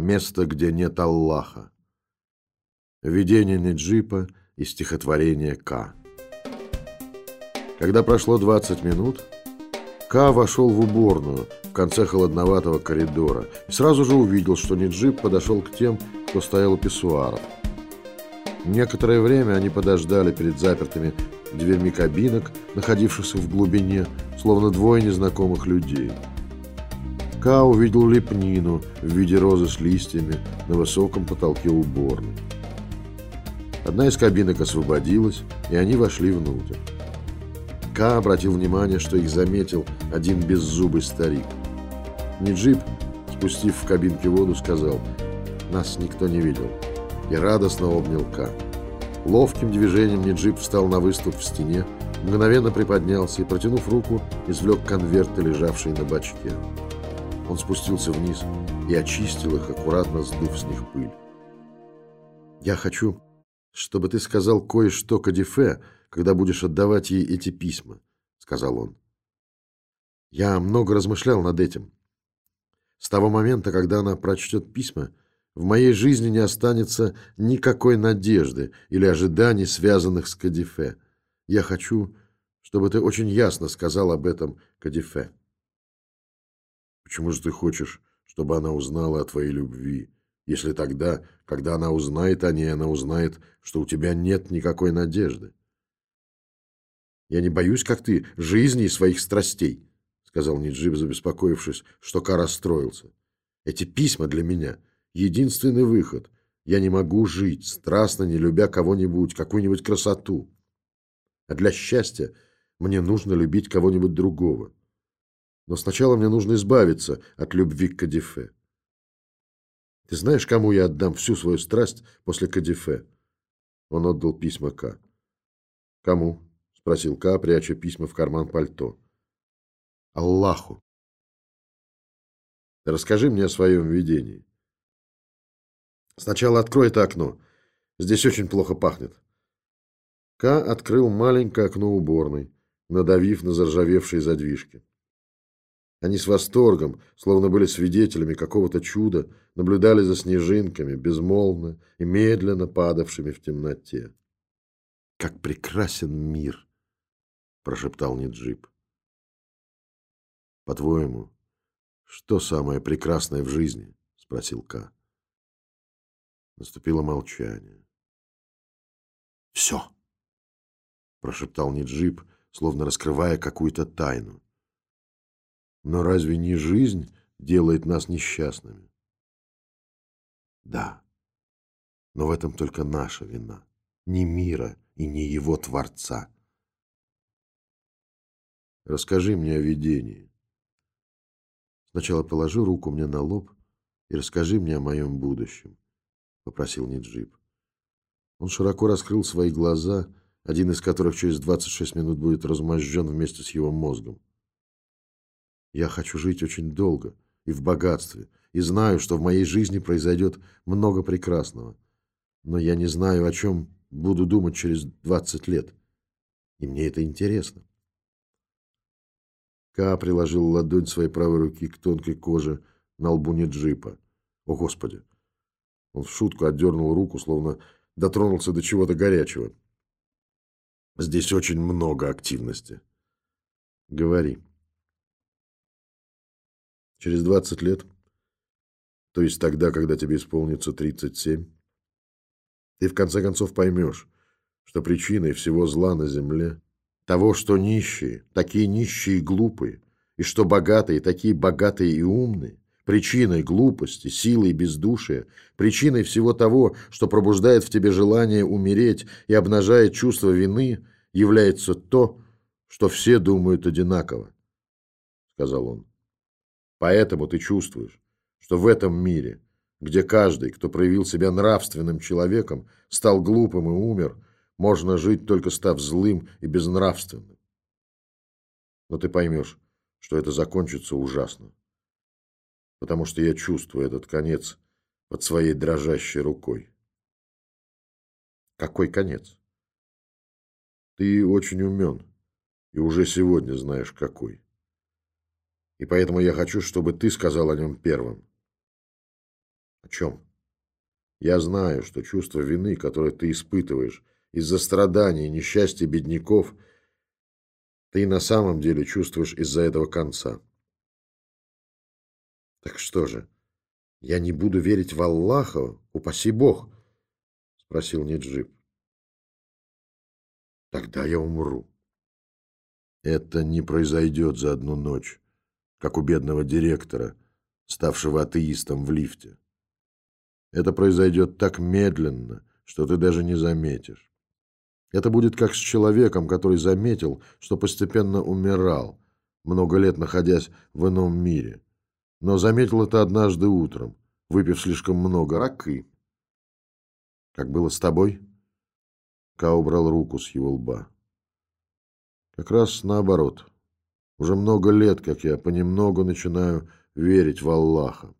Место, где нет Аллаха. Видение Неджипа и стихотворение К. Когда прошло 20 минут, К вошел в уборную в конце холодноватого коридора и сразу же увидел, что Неджип подошел к тем, кто стоял у писсуаров. Некоторое время они подождали перед запертыми дверьми кабинок, находившихся в глубине, словно двое незнакомых людей. Ка увидел лепнину в виде розы с листьями на высоком потолке уборной. Одна из кабинок освободилась, и они вошли внутрь. Ка обратил внимание, что их заметил один беззубый старик. Ниджип, спустив в кабинке воду, сказал, «Нас никто не видел», и радостно обнял Ка. Ловким движением Ниджип встал на выступ в стене, мгновенно приподнялся и, протянув руку, извлек конверты, лежавшие на бачке. Он спустился вниз и очистил их, аккуратно сдув с них пыль. «Я хочу, чтобы ты сказал кое-что Кадифе, когда будешь отдавать ей эти письма», — сказал он. «Я много размышлял над этим. С того момента, когда она прочтет письма, в моей жизни не останется никакой надежды или ожиданий, связанных с Кадифе. Я хочу, чтобы ты очень ясно сказал об этом Кадифе». Почему же ты хочешь, чтобы она узнала о твоей любви, если тогда, когда она узнает о ней, она узнает, что у тебя нет никакой надежды? Я не боюсь, как ты, жизни и своих страстей, сказал Ниджиб, забеспокоившись, что Ка расстроился. Эти письма для меня — единственный выход. Я не могу жить, страстно не любя кого-нибудь, какую-нибудь красоту. А для счастья мне нужно любить кого-нибудь другого. Но сначала мне нужно избавиться от любви к Кадифе. Ты знаешь, кому я отдам всю свою страсть после Кадифе? Он отдал письма К. Кому? Спросил К, пряча письма в карман пальто. Аллаху. Расскажи мне о своем видении. Сначала открой это окно. Здесь очень плохо пахнет. К открыл маленькое окно уборной, надавив на заржавевшие задвижки. Они с восторгом, словно были свидетелями какого-то чуда, наблюдали за снежинками, безмолвно и медленно падавшими в темноте. «Как прекрасен мир!» — прошептал Ниджип. «По-твоему, что самое прекрасное в жизни?» — спросил Ка. Наступило молчание. «Все!» — прошептал Ниджип, словно раскрывая какую-то тайну. Но разве не жизнь делает нас несчастными? Да, но в этом только наша вина, не мира и не его Творца. Расскажи мне о видении. Сначала положи руку мне на лоб и расскажи мне о моем будущем, — попросил Ниджип. Он широко раскрыл свои глаза, один из которых через 26 минут будет размозжен вместе с его мозгом. Я хочу жить очень долго и в богатстве, и знаю, что в моей жизни произойдет много прекрасного. Но я не знаю, о чем буду думать через 20 лет. И мне это интересно. Ка приложил ладонь своей правой руки к тонкой коже на лбу джипа. О, Господи! Он в шутку отдернул руку, словно дотронулся до чего-то горячего. Здесь очень много активности. Говори. Через 20 лет, то есть тогда, когда тебе исполнится 37, ты в конце концов поймешь, что причиной всего зла на земле, того, что нищие, такие нищие и глупые, и что богатые, такие богатые и умные, причиной глупости, силы и бездушия, причиной всего того, что пробуждает в тебе желание умереть и обнажает чувство вины, является то, что все думают одинаково, — сказал он. Поэтому ты чувствуешь, что в этом мире, где каждый, кто проявил себя нравственным человеком, стал глупым и умер, можно жить только став злым и безнравственным. Но ты поймешь, что это закончится ужасно. Потому что я чувствую этот конец под своей дрожащей рукой. Какой конец? Ты очень умен и уже сегодня знаешь, какой и поэтому я хочу, чтобы ты сказал о нем первым. О чем? Я знаю, что чувство вины, которое ты испытываешь из-за страданий и несчастья бедняков, ты на самом деле чувствуешь из-за этого конца. Так что же, я не буду верить в Аллаха, упаси Бог? Спросил Ниджиб. Тогда я умру. Это не произойдет за одну ночь, как у бедного директора, ставшего атеистом в лифте. Это произойдет так медленно, что ты даже не заметишь. Это будет как с человеком, который заметил, что постепенно умирал, много лет находясь в ином мире. Но заметил это однажды утром, выпив слишком много ракы. Как было с тобой? Ка убрал руку с его лба. Как раз наоборот. Уже много лет, как я понемногу начинаю верить в Аллаха.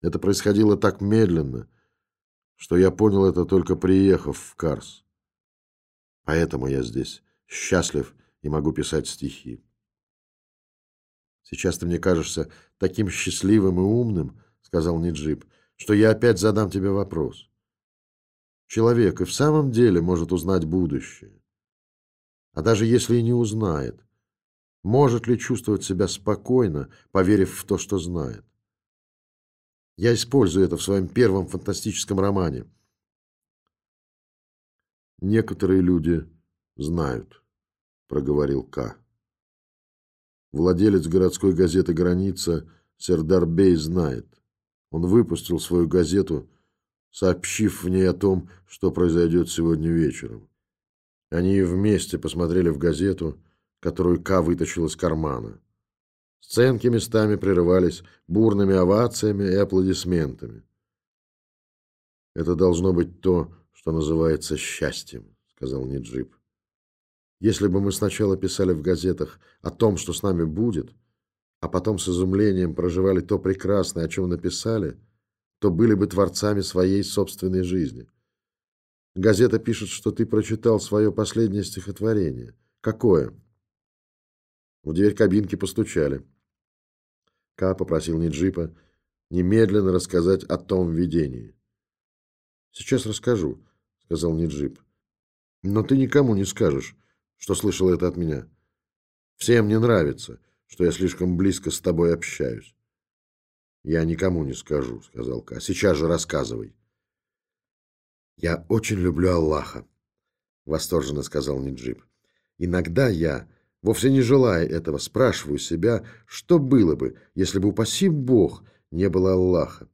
Это происходило так медленно, что я понял это только приехав в Карс. Поэтому я здесь счастлив и могу писать стихи. Сейчас ты мне кажешься таким счастливым и умным, сказал Ниджип, что я опять задам тебе вопрос. Человек и в самом деле может узнать будущее. А даже если и не узнает, может ли чувствовать себя спокойно, поверив в то, что знает? Я использую это в своем первом фантастическом романе. Некоторые люди знают, проговорил К. Владелец городской газеты «Граница» Сердар Бей знает. Он выпустил свою газету, сообщив в ней о том, что произойдет сегодня вечером. Они вместе посмотрели в газету, которую К вытащил из кармана. Сценки местами прерывались бурными овациями и аплодисментами. «Это должно быть то, что называется счастьем», — сказал Ниджип. «Если бы мы сначала писали в газетах о том, что с нами будет, а потом с изумлением проживали то прекрасное, о чем написали, то были бы творцами своей собственной жизни. Газета пишет, что ты прочитал свое последнее стихотворение. Какое?» В дверь кабинки постучали. Ка попросил Ниджипа немедленно рассказать о том видении. «Сейчас расскажу», — сказал Ниджип. «Но ты никому не скажешь, что слышал это от меня. Всем не нравится, что я слишком близко с тобой общаюсь». «Я никому не скажу», — сказал Ка. «Сейчас же рассказывай». «Я очень люблю Аллаха», — восторженно сказал Ниджип. «Иногда я...» Вовсе не желая этого, спрашиваю себя, что было бы, если бы, упаси Бог, не было Аллаха.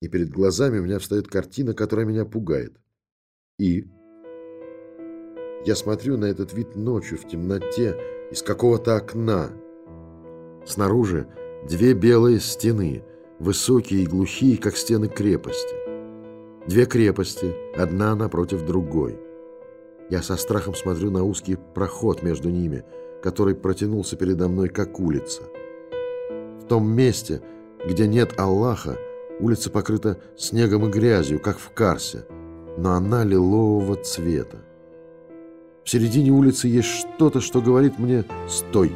И перед глазами у меня встает картина, которая меня пугает. И я смотрю на этот вид ночью в темноте из какого-то окна. Снаружи две белые стены, высокие и глухие, как стены крепости. Две крепости, одна напротив другой. Я со страхом смотрю на узкий проход между ними – который протянулся передо мной как улица. В том месте, где нет Аллаха, улица покрыта снегом и грязью, как в Карсе, но она лилового цвета. В середине улицы есть что-то, что говорит мне «стой».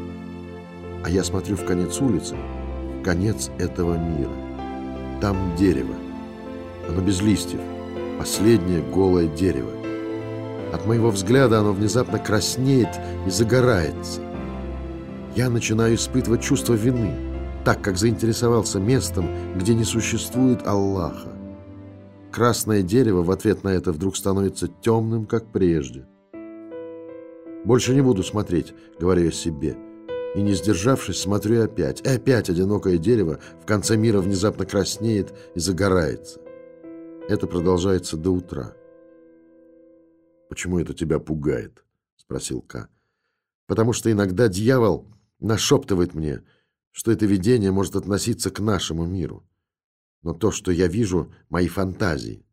А я смотрю в конец улицы, конец этого мира. Там дерево. Оно без листьев. Последнее голое дерево. От моего взгляда оно внезапно краснеет и загорается. Я начинаю испытывать чувство вины, так как заинтересовался местом, где не существует Аллаха. Красное дерево в ответ на это вдруг становится темным, как прежде. «Больше не буду смотреть», — говорю я себе. И, не сдержавшись, смотрю опять. И опять одинокое дерево в конце мира внезапно краснеет и загорается. Это продолжается до утра. «Почему это тебя пугает?» — спросил Ка. «Потому что иногда дьявол нашептывает мне, что это видение может относиться к нашему миру. Но то, что я вижу, — мои фантазии.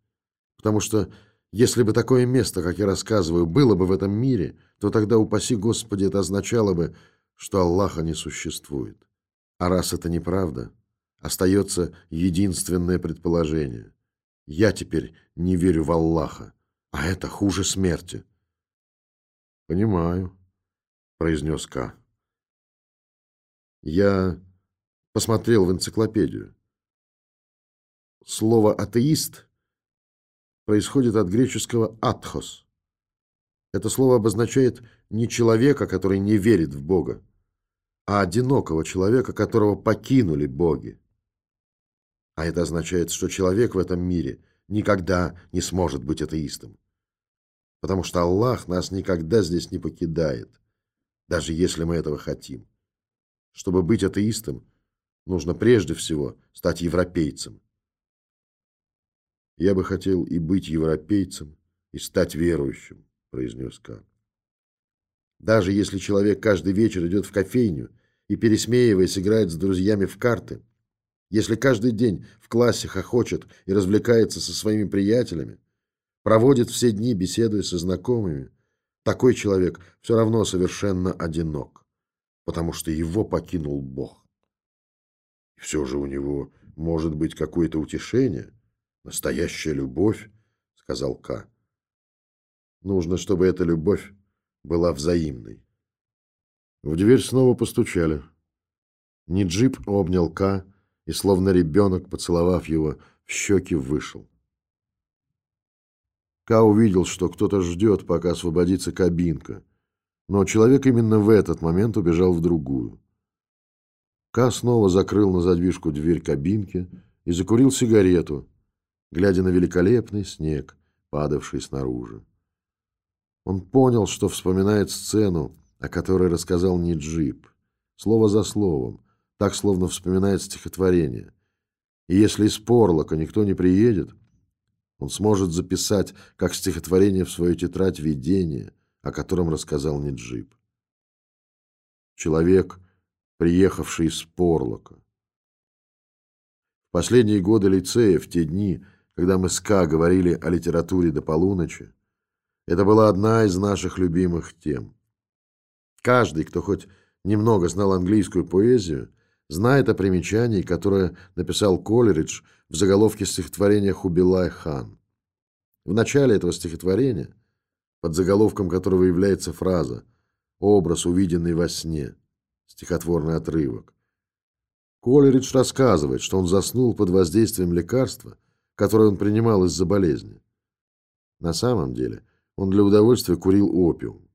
Потому что если бы такое место, как я рассказываю, было бы в этом мире, то тогда, упаси Господи, это означало бы, что Аллаха не существует. А раз это неправда, остается единственное предположение. Я теперь не верю в Аллаха. А это хуже смерти. Понимаю, произнес К. Я посмотрел в энциклопедию. Слово «атеист» происходит от греческого «атхос». Это слово обозначает не человека, который не верит в Бога, а одинокого человека, которого покинули боги. А это означает, что человек в этом мире никогда не сможет быть атеистом. Потому что Аллах нас никогда здесь не покидает, даже если мы этого хотим. Чтобы быть атеистом, нужно прежде всего стать европейцем. «Я бы хотел и быть европейцем, и стать верующим», — произнес Ка. Даже если человек каждый вечер идет в кофейню и, пересмеиваясь, играет с друзьями в карты, если каждый день в классе хохочет и развлекается со своими приятелями, проводит все дни, беседуя со знакомыми, такой человек все равно совершенно одинок, потому что его покинул Бог. И все же у него может быть какое-то утешение, настоящая любовь, сказал Ка. Нужно, чтобы эта любовь была взаимной. В дверь снова постучали. Ниджип обнял Ка и, словно ребенок, поцеловав его, в щеки вышел. Ка увидел, что кто-то ждет, пока освободится кабинка, но человек именно в этот момент убежал в другую. Ка снова закрыл на задвижку дверь кабинки и закурил сигарету, глядя на великолепный снег, падавший снаружи. Он понял, что вспоминает сцену, о которой рассказал Ниджип, слово за словом, так, словно вспоминает стихотворение. И если из Порлока никто не приедет, он сможет записать, как стихотворение в свою тетрадь видение, о котором рассказал Ниджип. Человек, приехавший из Порлока. В последние годы лицея, в те дни, когда мы с Ка говорили о литературе до полуночи, это была одна из наших любимых тем. Каждый, кто хоть немного знал английскую поэзию, знает о примечании, которое написал Колеридж в заголовке стихотворения Хубилай хан. В начале этого стихотворения, под заголовком которого является фраза «Образ, увиденный во сне», стихотворный отрывок, Колеридж рассказывает, что он заснул под воздействием лекарства, которое он принимал из-за болезни. На самом деле – он для удовольствия курил опиум.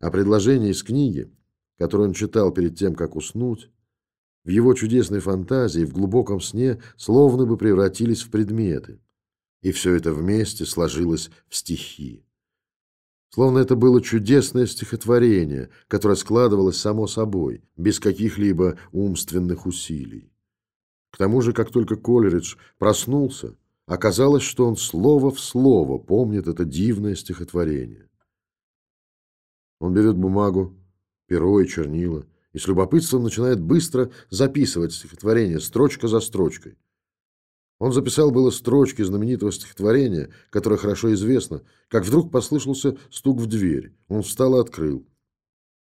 А предложения из книги, которую он читал перед тем, как уснуть, в его чудесной фантазии, в глубоком сне, словно бы превратились в предметы. И все это вместе сложилось в стихи. Словно это было чудесное стихотворение, которое складывалось само собой, без каких-либо умственных усилий. К тому же, как только Колеридж проснулся, Оказалось, что он слово в слово помнит это дивное стихотворение. Он берет бумагу, перо и чернила и с любопытством начинает быстро записывать стихотворение строчка за строчкой. Он записал было строчки знаменитого стихотворения, которое хорошо известно, как вдруг послышался стук в дверь. Он встал и открыл.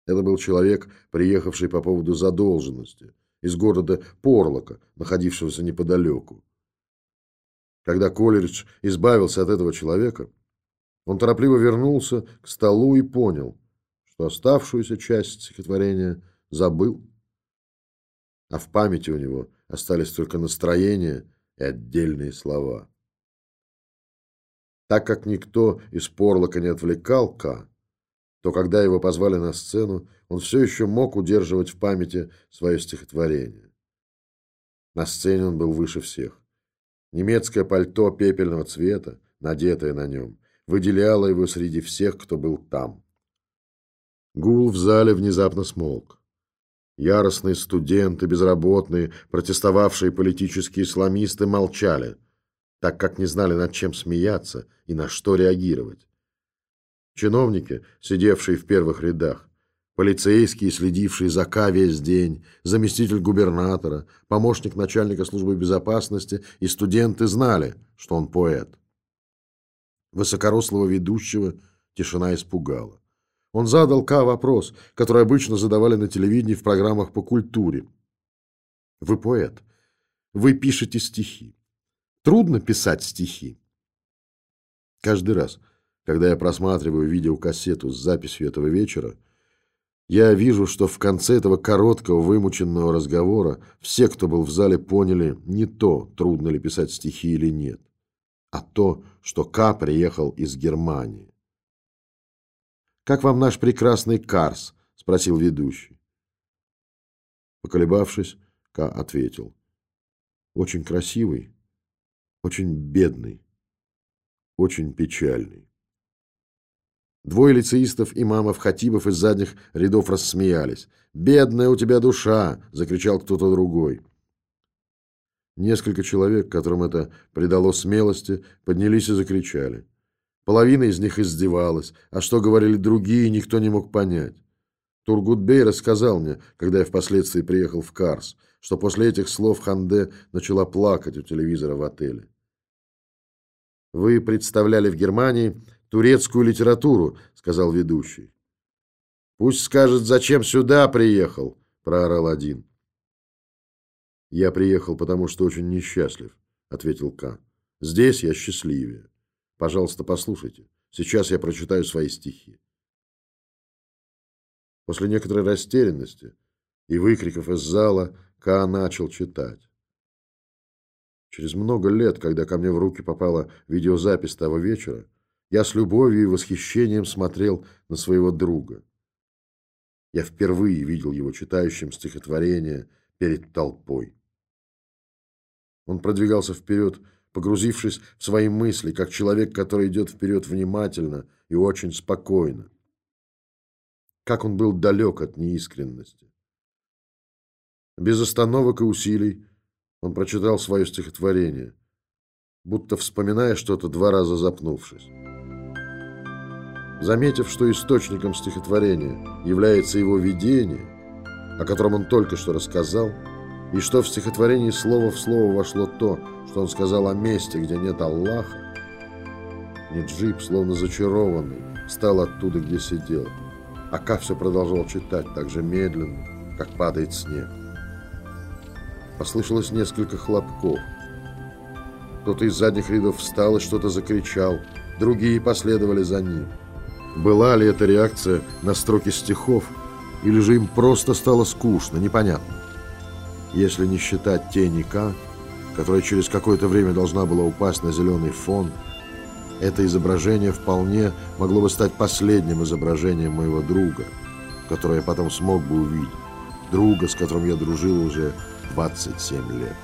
Это был человек, приехавший по поводу задолженности из города Порлока, находившегося неподалеку. Когда Колеридж избавился от этого человека, он торопливо вернулся к столу и понял, что оставшуюся часть стихотворения забыл, а в памяти у него остались только настроения и отдельные слова. Так как никто из Порлока не отвлекал К, то когда его позвали на сцену, он все еще мог удерживать в памяти свое стихотворение. На сцене он был выше всех. Немецкое пальто пепельного цвета, надетое на нем, выделяло его среди всех, кто был там. Гул в зале внезапно смолк. Яростные студенты, безработные, протестовавшие политические исламисты молчали, так как не знали, над чем смеяться и на что реагировать. Чиновники, сидевшие в первых рядах, Полицейские, следившие за К весь день, заместитель губернатора, помощник начальника службы безопасности и студенты знали, что он поэт. Высокорослого ведущего тишина испугала. Он задал К вопрос, который обычно задавали на телевидении в программах по культуре. Вы поэт. Вы пишете стихи. Трудно писать стихи. Каждый раз, когда я просматриваю видеокассету с записью этого вечера, Я вижу, что в конце этого короткого вымученного разговора все, кто был в зале, поняли не то, трудно ли писать стихи или нет, а то, что К приехал из Германии. «Как вам наш прекрасный Карс?» – спросил ведущий. Поколебавшись, К ответил. «Очень красивый, очень бедный, очень печальный». Двое лицеистов, имамов, хатибов из задних рядов рассмеялись. «Бедная у тебя душа!» – закричал кто-то другой. Несколько человек, которым это придало смелости, поднялись и закричали. Половина из них издевалась, а что говорили другие, никто не мог понять. Тургутбей рассказал мне, когда я впоследствии приехал в Карс, что после этих слов Ханде начала плакать у телевизора в отеле. «Вы представляли в Германии турецкую литературу», — сказал ведущий. «Пусть скажет, зачем сюда приехал», — проорал один. «Я приехал, потому что очень несчастлив», — ответил К. «Здесь я счастливее. Пожалуйста, послушайте. Сейчас я прочитаю свои стихи». После некоторой растерянности и выкриков из зала Ка начал читать. Через много лет, когда ко мне в руки попала видеозапись того вечера, я с любовью и восхищением смотрел на своего друга. Я впервые видел его читающим стихотворение перед толпой. Он продвигался вперед, погрузившись в свои мысли, как человек, который идет вперед внимательно и очень спокойно. Как он был далек от неискренности. Без остановок и усилий он прочитал свое стихотворение, будто вспоминая что-то два раза запнувшись. Заметив, что источником стихотворения является его видение, о котором он только что рассказал, и что в стихотворении слово в слово вошло то, что он сказал о месте, где нет Аллаха, Неджип, словно зачарованный, встал оттуда, где сидел. Ака все продолжал читать так же медленно, как падает снег. Послышалось несколько хлопков. Кто-то из задних рядов встал и что-то закричал, другие последовали за ним. Была ли это реакция на строки стихов, или же им просто стало скучно, непонятно. Если не считать тени К, которая через какое-то время должна была упасть на зеленый фон, это изображение вполне могло бы стать последним изображением моего друга, которое я потом смог бы увидеть. Друга, с которым я дружил уже 27 лет.